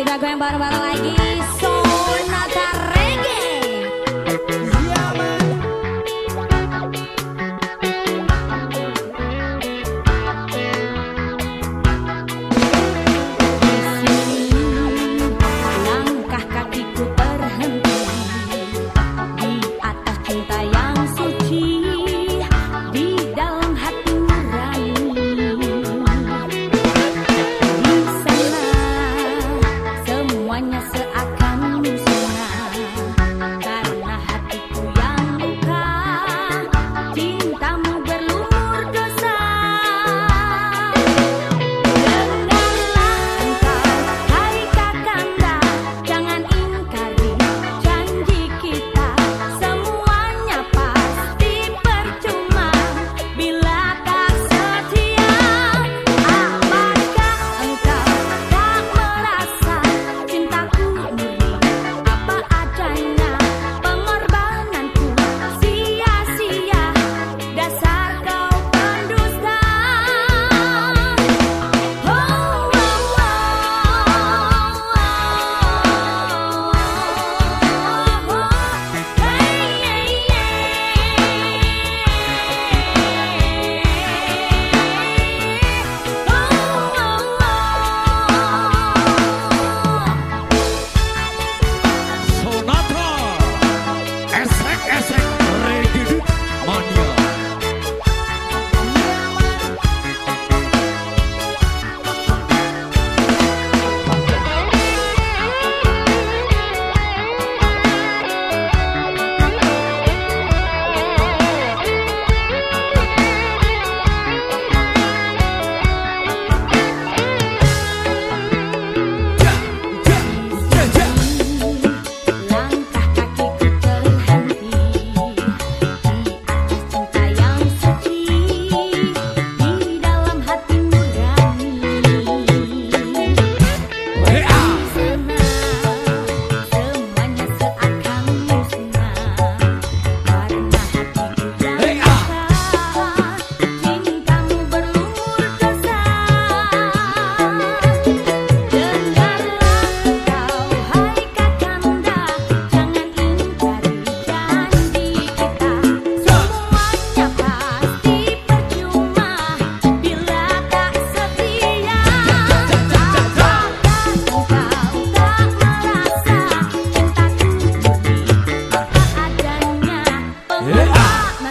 Kita goyang bareng-bareng lagi.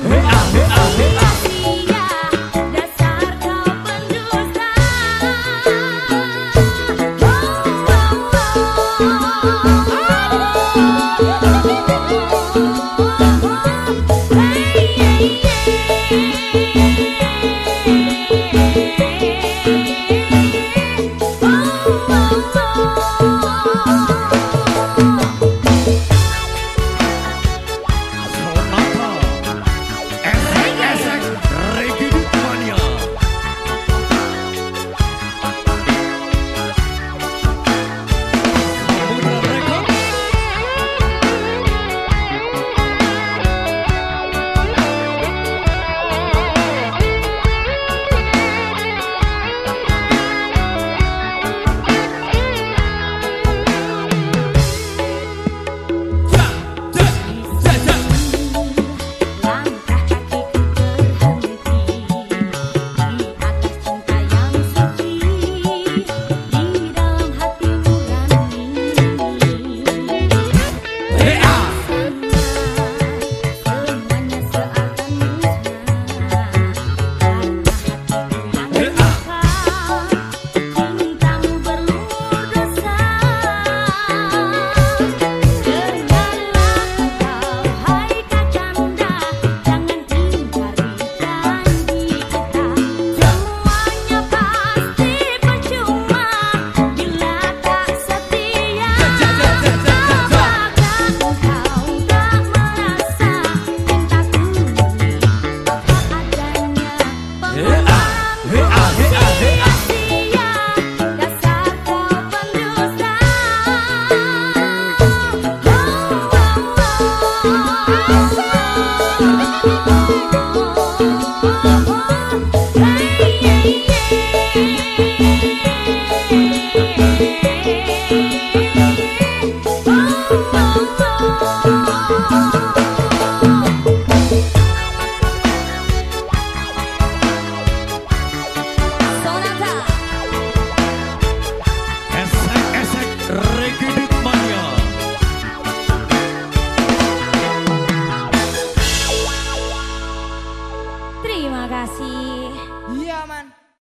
Hei ah, hei ah, hei ah.